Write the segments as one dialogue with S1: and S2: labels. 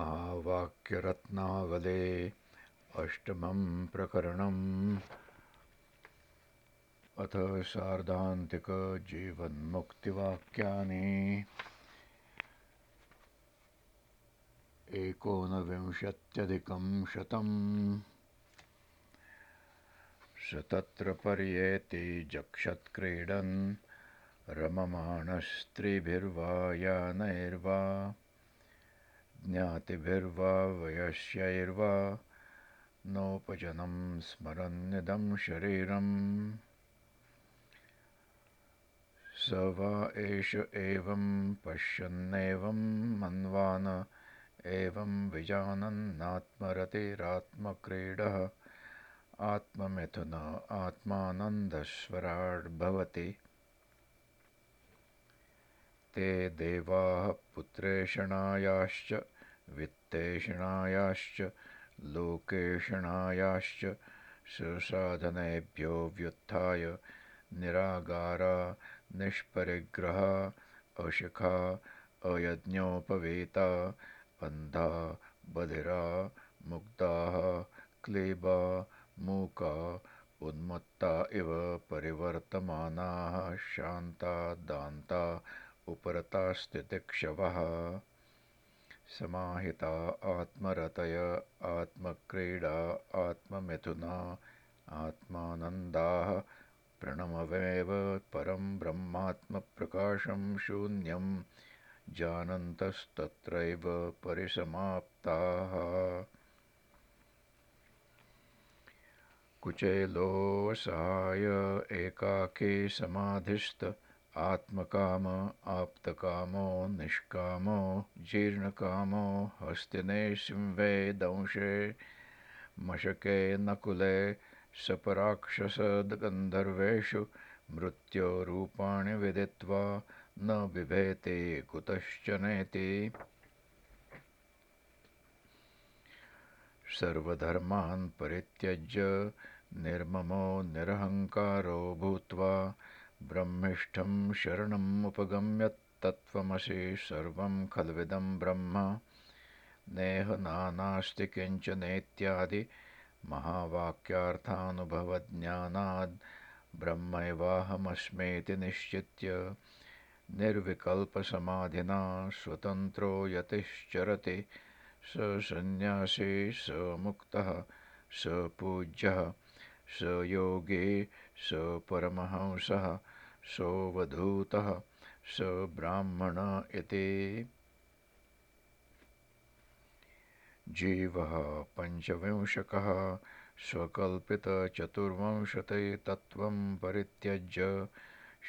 S1: महावाक्यरत्नावले अष्टमं प्रकरणम् अथ सार्धान्तिकजीवन्मुक्तिवाक्यानि। एकोनविंशत्यधिकं शतम्। स तत्र पर्येति जक्षत्क्रीडन् रममाणस्त्रिभिर्वा यानैर्वा ज्ञातिभिर्वा वयस्यैर्वा नोपजनं स्मरन्निदं शरीरम्। स वा एष एवं पश्यन्नेवं मन्वान एवं विजानन्नात्मरतिरात्मक्रीडः। आत्ममिथुन आत्मानन्दस्वराड्भवति ते देवाः पुत्रेषणायाश्च वित्तेषणायाश्च लोकेषणायाश्च सुसाधनेभ्यो व्युत्थाय निरागारा निष्परिग्रहा अशिखा अयज्ञोपवेता अन्धा बधिरा मुग्धाः क्लीबा मूका उन्मत्ता इव परिवर्तमानाः शान्ता दान्ता उपरतास्तितिक्षवः समाहिता आत्मरतय आत्मक्रीडा आत्ममिथुना आत्मानन्दाः प्रणमवेव परं ब्रह्मात्मप्रकाशं शून्यं जानन्तस्तत्रैव परिसमाप्ताः। कुचेलोऽसहाय एकाकी समाधिस्त आत्मकाम आप्तकामो निष्कामो जीर्णकामो हस्तिने सिंवे दंशे मशके नकुले सपराक्षसगन्धर्वेषु मृत्योरूपाणि विदित्वा न बिभेति कुतश्चनेति सर्वधर्मान् परित्यज्य निर्ममो निरहङ्कारो भूत्वा ब्रह्मिष्ठं शरणमुपगम्य तत्त्वमसि सर्वं खल्विदं ब्रह्म। नेह नानास्ति किञ्चनेत्यादि महावाक्यार्थानुभवज्ञानाद् ब्रह्मैवाहमस्मेति निश्चित्य निर्विकल्पसमाधिना स्वतन्त्रो यतिश्चरति। स सन्न्यासी स मुक्तः स पूज्यः स योगी स परमहंसः सोऽवधूतः स ब्राह्मण इति। जीवः पञ्चविंशकः स्वकल्पितचतुर्विंशतितत्त्वं परित्यज्य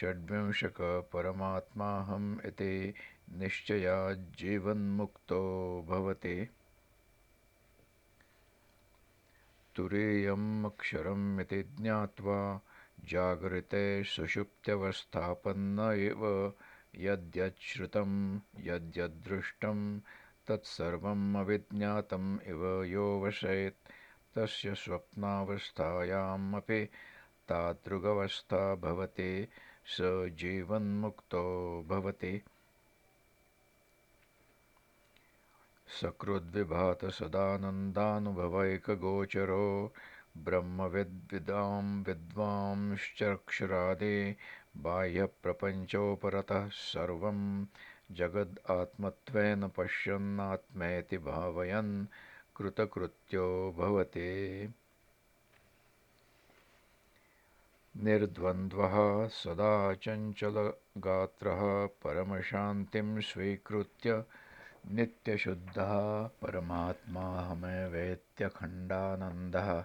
S1: षड्विंशकपरमात्माहम् इति निश्चयाज्जीवन्मुक्तो भवति। तुरीयम् अक्षरम् इति ज्ञात्वा जागृते सुषुप्त्यवस्थापन्न एव यद्यच्छ्रुतं यद्यदृष्टं तत्सर्वम् अविज्ञातम् इव यो वसेत् तस्य स्वप्नावस्थायामपि तादृगवस्था भवति स जीवन्मुक्तो भवति। सकृद्विभातसदानन्दानुभवैकगोचरो ब्रह्मविद्विदां विद्वांश्चक्षुरादि बाह्यप्रपञ्चोपरतः सर्वं जगद् आत्मत्वेन पश्यन्नात्मेति भावयन् कृतकृत्यो भवति। निर्द्वन्द्वः सदा चञ्चलगात्रः परमशान्तिं स्वीकृत्य नित्यशुद्धः परमात्माहमेवेत्यखण्डानन्दः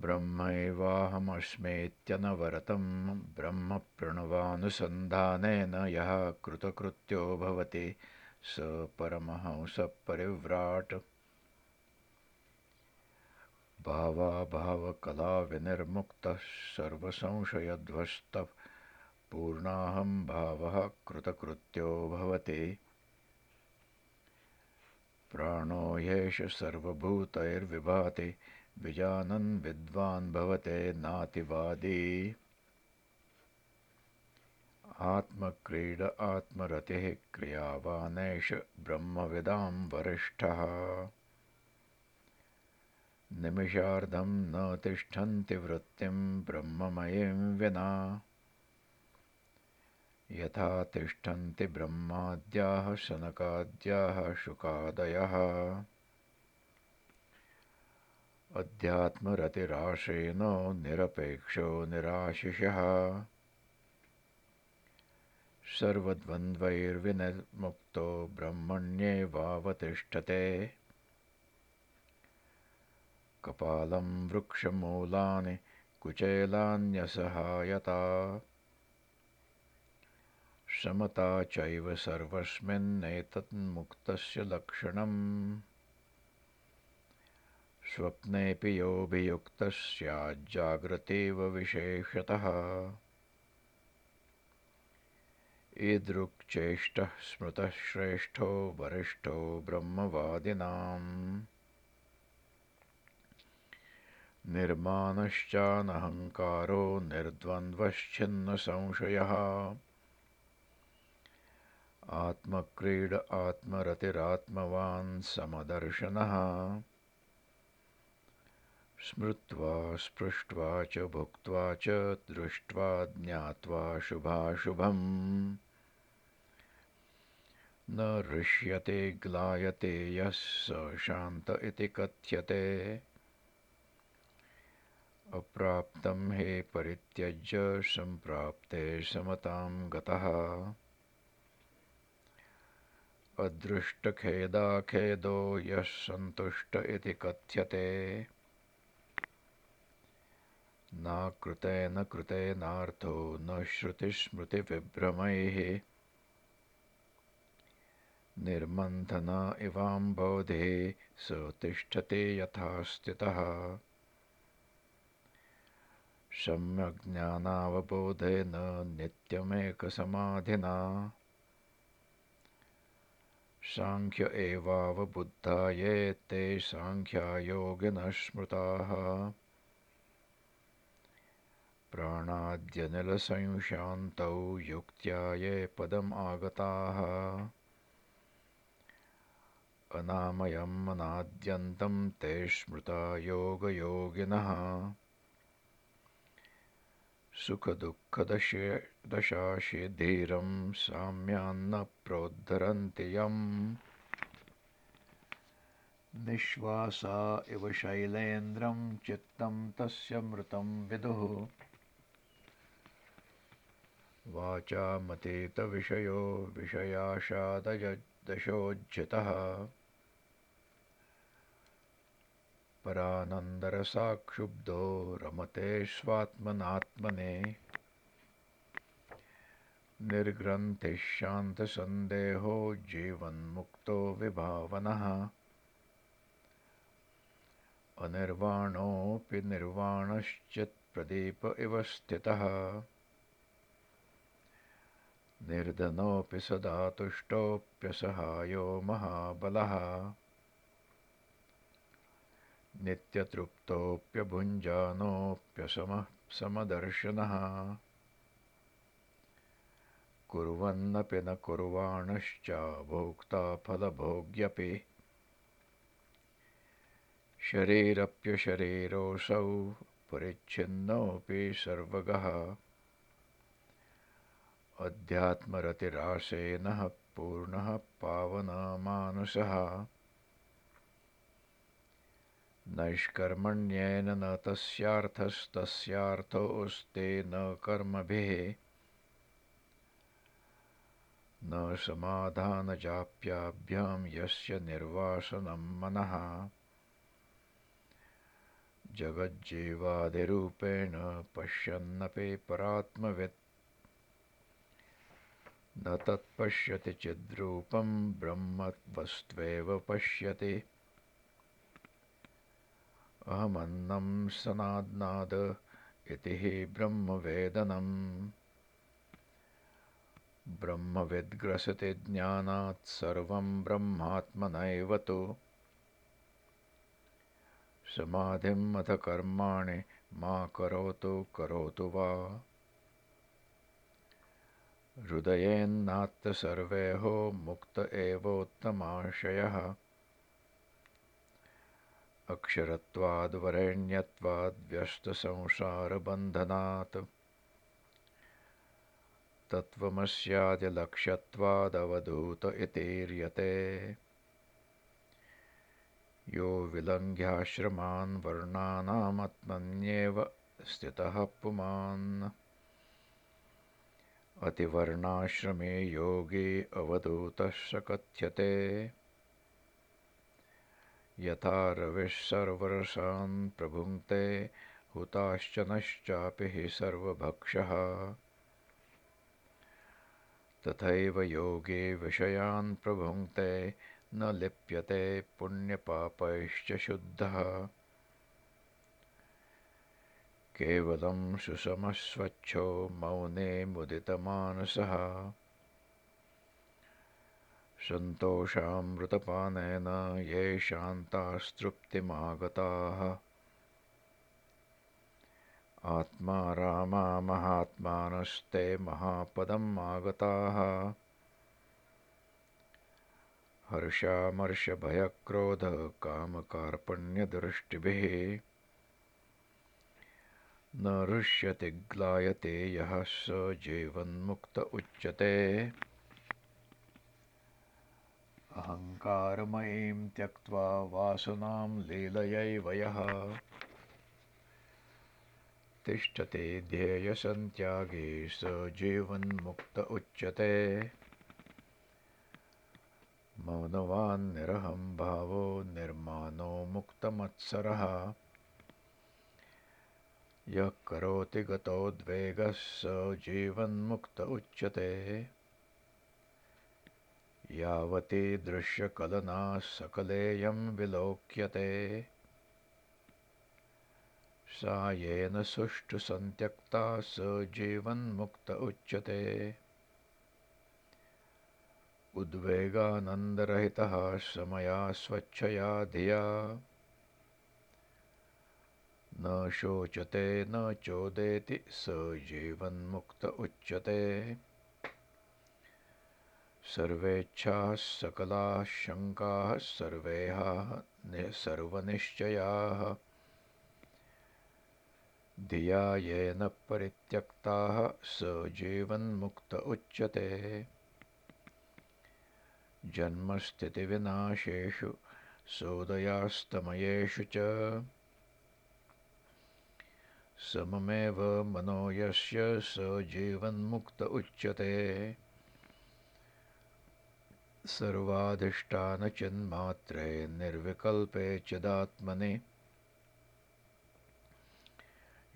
S1: ब्रह्मैवाहमस्मेत्यनवरतं ब्रह्मप्रणवानुसन्धानेन यः कृतकृत्यो भवति स परमहंसपरिव्राट्। भावाभावकलाविनिर्मुक्तः सर्वसंशयध्वस्तः पूर्णाहं भावः कृतकृत्यो भवति। प्राणो ह्येष सर्वभूतैर्विभाति विजानन् विद्वान् भवते नातिवादी। आत्मक्रीड आत्मरतिः क्रियावानेष ब्रह्मविदां वरिष्ठः। निमिषार्धं न तिष्ठन्ति वृत्तिं ब्रह्ममयीं विना। यथा तिष्ठन्ति ब्रह्माद्याः शनकाद्याः शुकादयः अध्यात्मरतिराशेनो निरपेक्षो निराशिषः। सर्वद्वन्द्वैर्विनिर्मुक्तो ब्रह्मण्येवावतिष्ठते कपालं वृक्षमूलानि कुचेलान्यसहायता। समता चैव सर्वस्मिन्नेतन्मुक्तस्य लक्षणम् स्वप्नेऽपि योऽभियुक्तः स्याज्जाग्रतेव विशेषतः। ईदृक्चेष्टः स्मृतः श्रेष्ठो वरिष्ठो ब्रह्मवादिनाम्। निर्मानश्चानहङ्कारो निर्द्वन्द्वश्चिन्नसंशयः आत्मक्रीड आत्मरतिरात्मवान् समदर्शनः स्मृत्वा स्पृष्ट्वा च भुक्त्वा च दृष्ट्वा ज्ञात्वा शुभाशुभम्। न ऋष्यते ग्लायते यः स शान्त इति कथ्यते। अप्राप्तं हे परित्यज्य सम्प्राप्ते समतां गतः। अदृष्टखेदाखेदो यः सन्तुष्ट इति कथ्यते नाकृतेन कृतेनार्थो न श्रुतिस्मृतिविभ्रमैः। निर्मन्थन इवाम्बोधे स तिष्ठते यथा स्थितः सम्यग्ज्ञानावबोधेन नित्यमेकसमाधिना। साङ्ख्य एवावबुद्धा ये ते साङ्ख्यायोगिनः स्मृताः प्राणाद्यनिलसंशान्तौ युक्त्या ये पदम् आगताः। अनामयम् अनाद्यन्तं ते स्मृता योगयोगिनः। सुखदुःखदशे दशाशिधीरं साम्यान्न प्रोद्धरन्ति यम्। निःश्वासा इव शैलेन्द्रं चित्तं तस्य मृतं विदुः वाचामतीतविषयो विषयाशादयदशोज्झितः परानन्दरसाक्षुब्धो रमते स्वात्मनात्मने। निर्ग्रन्थिः शान्तसन्देहो जीवन्मुक्तो विभावनः। अनिर्वाणोऽपि निर्वाणश्चित्प्रदीप इव स्थितः निर्धनोऽपि सदा तुष्टोऽप्यसहायो महाबलः। नित्यतृप्तोऽप्यभुञ्जानोऽप्यसमः समदर्शनः कुर्वन्नपि न कुर्वाणश्च भोक्ता फलभोग्यपि शरीरप्यशरीरोऽसौ परिच्छिन्नोऽपि सर्वगः अध्यात्मरतिरासेनः पूर्णः पावनमानसः नैष्कर्मण्येन न तस्यार्थस्तस्यार्थोऽस्ते न कर्मभिः। न समाधानजाप्याभ्यां यस्य निर्वासनं मनः। जगज्जीवादिरूपेण पश्यन्नपि परात्मवित् न तत्पश्यति चिद्रूपं ब्रह्मवस्त्वेव पश्यति। अहमन्नं सनाद्नाद इति हि ब्रह्मवेदनम् ब्रह्मविद्ग्रसति ज्ञानात् सर्वं ब्रह्मात्मनैव तु। समाधिम् अथ कर्माणि मा करोतु करोतु वा हृदयेन्नात्तसर्वेहो मुक्त एवोत्तमाशयः। अक्षरत्वाद्वरेण्यत्वाद्व्यस्तसंसारबन्धनात् तत्त्वमस्यादिलक्ष्यत्वादवधूत इतीर्यते। यो विलङ्घ्याश्रमान् वर्णानामत्मन्येव स्थितः पुमान् अतिवर्णाश्रमे योगी अवधूतः स कथ्यते। यथा रविः सर्वरसान् प्रभुङ्क्ते हुताश्च नश्चापि हि सर्वभक्षः। तथैव योगी विषयान् प्रभुङ्क्ते न लिप्यते पुण्यपापैश्च शुद्धः केवलं सुसमस्वच्छो मौने मुदितमानसः। सन्तोषामृतपानेन ये शान्तास्तृप्तिमागताः। आत्मा रामा महात्मानस्ते महापदम् आगताः। हर्षामर्षभयक्रोधकामकार्पण्यदृष्टिभिः न ऋष्यति ग्लायते यः स जीवन्मुक्त उच्यते। अहङ्कारमयीं त्यक्त्वा वासनां लीलयैव यः तिष्ठते ध्येयसन्त्यागे स जीवन्मुक्त उच्यते। मौनवान्निरहं भावो निर्मानो मुक्तमत्सरः यः करोति गतोद्वेगः स जीवन्मुक्त उच्यते यावती दृश्यकलना सकलेयं विलोक्यते। सा येन सुष्ठु सन्त्यक्ता स जीवन्मुक्त उच्यते उद्वेगानन्दरहितः समया स्वच्छया धिया न शोचते न चोदेति स जीवन्मुक्त उच्यते। सर्वेच्छाः सकलाः शङ्काः सर्वेह सर्वनिश्चयाः। धिया येन परित्यक्ताः स जीवन्मुक्त उच्यते। जन्मस्थितिविनाशेषु सोदयास्तमयेषु च सममेव मनो यस्य स जीवन्मुक्त उच्यते। सर्वाधिष्ठानचिन्मात्रे निर्विकल्पे चिदात्मनि।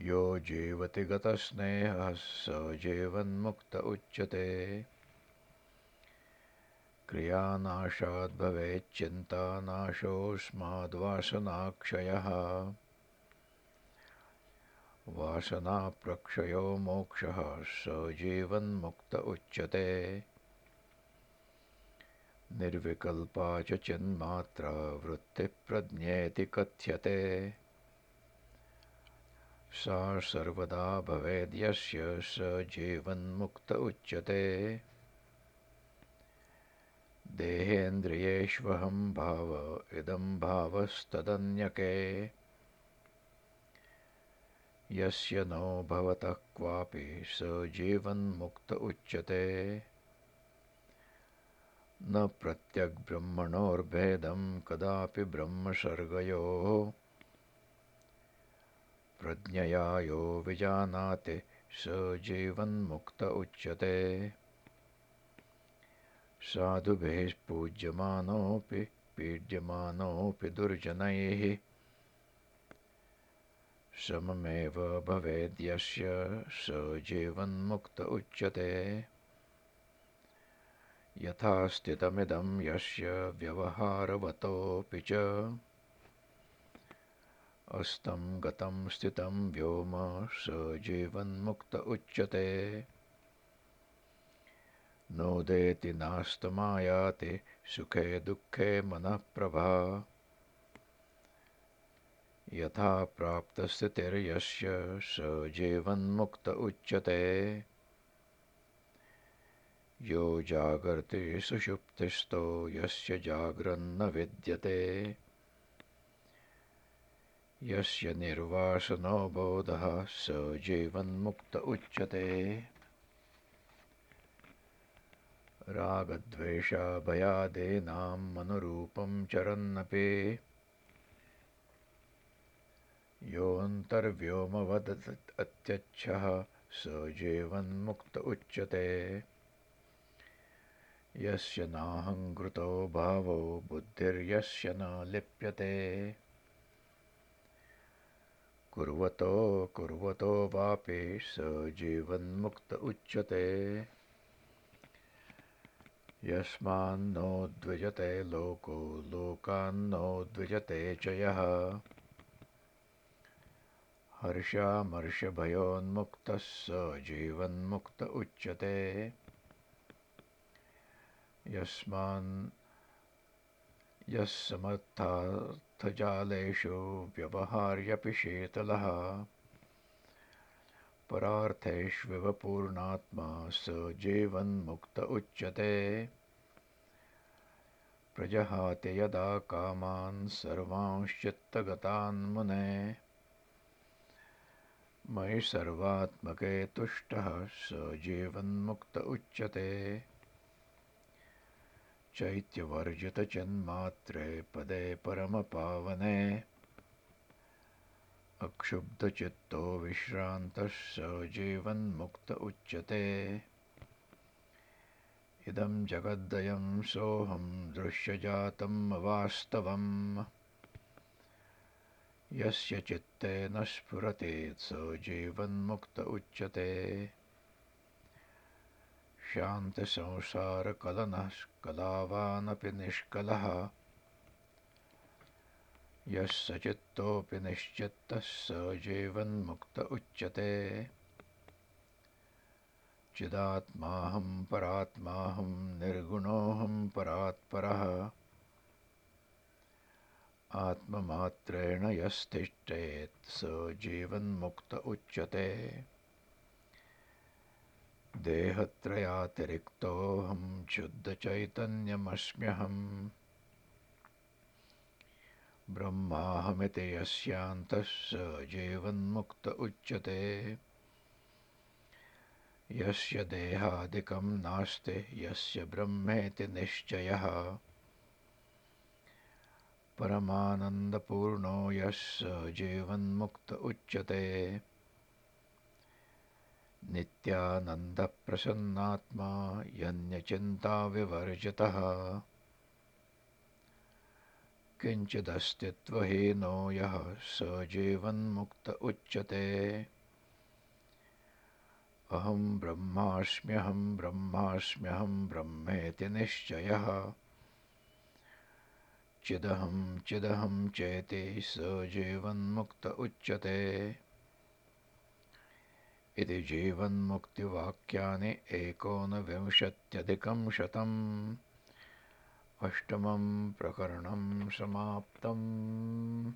S1: यो जीवति गतस्नेहः स जीवन्मुक्त उच्यते। क्रियानाशाद्भवेच्चिन्ता नाशोऽस्माद्वासनाक्षयः वासनाप्रक्षयो मोक्षः स जीवन्मुक्त उच्यते। निर्विकल्पा च चिन्मात्रा वृत्तिप्रज्ञेति कथ्यते। सा सर्वदा भवेद्यस्य स जीवन्मुक्त उच्यते। देहेन्द्रियेष्वहं भाव इदं भावस्तदन्यके यस्य नो भवतः क्वापि स जीवन्मुक्त उच्यते। न प्रत्यग्ब्रह्मणोर्भेदं कदापि ब्रह्मसर्गयोः। प्रज्ञया यो विजानाति स जीवन्मुक्त उच्यते। साधुभिः पूज्यमानोऽपि पीड्यमानोऽपि दुर्जनैः सममेव भवेद्यस्य स जीवन्मुक्त उच्यते। यथा स्थितमिदं यस्य व्यवहारवतोऽपि च। अस्तं गतं स्थितं व्योम स जीवन्मुक्त उच्यते। नोदेति नास्तमायाति सुखे दुःखे मनःप्रभा यथा प्राप्तस्थितिर्यस्य स जीवन्मुक्त उच्यते। यो जागर्ति सुषुप्तिस्थो यस्य जाग्रन्न विद्यते। यस्य निर्वासनो बोधः स जीवन्मुक्त उच्यते। रागद्वेषाभयादेनाम् अनुरूपं चरन्नपि योऽन्तर्व्योमवदत् अत्यच्छः स जीवन्मुक्त उच्यते। यस्य नाहङ्कृतो भावो बुद्धिर्यस्य न लिप्यते। कुर्वतो कुर्वतो वापि स जीवन्मुक्त उच्यते। यस्मान्नो द्विजते लोको लोकान्नो द्विजते च यः हर्षामर्षभयोन्मुक्तः स जीवन्मुक्त उच्यते। यस्मान् यः समर्थार्थजालेषु व्यवहार्यपि शीतलः। परार्थेष्विव पूर्णात्मा स जीवन्मुक्त उच्यते। प्रजहाति यदा कामान् सर्वांश्चित्तगतान् मुने मयि सर्वात्मके तुष्टः स जीवन्मुक्त उच्यते। चैत्यवर्जितचिन्मात्रे पदे परमपावने। अक्षुब्धचित्तो विश्रान्तः स जीवन्मुक्त उच्यते। इदं जगद्दयं सोऽहं दृश्यजातम् अवास्तवम् यस्य चित्ते न स्फुरति स जीवन्मुक्त उच्यते। शान्तसंसारकलनः कलावानपि निष्कलः। यः सचित्तोऽपि निश्चित्तः स जीवन्मुक्त उच्यते। चिदात्माहं परात्माहं निर्गुणोऽहं परात्परः आत्ममात्रेण यस्तिष्ठेत् स जीवन्मुक्त उच्यते। देहत्रयातिरिक्तोऽहं शुद्धचैतन्यमस्म्यहम्। ब्रह्माहमिति यस्यान्तः स जीवन्मुक्त उच्यते। यस्य देहादिकं नास्ति यस्य ब्रह्मेति निश्चयः परमानन्दपूर्णो यः स जीवन्मुक्त उच्यते। नित्यानन्दप्रसन्नात्मा यन्यचिन्ताविवर्जितः। किञ्चिदस्तित्वहीनो यः स जीवन्मुक्त उच्यते। अहं ब्रह्मास्म्यहं ब्रह्मास्म्यहं ब्रह्मेति निश्चयः चिदहं चिदहं चेति स जीवन्मुक्त उच्यते। इति जीवन्मुक्तिवाक्यानि एकोनविंशत्यधिकं शतम्। अष्टमं प्रकरणं समाप्तम्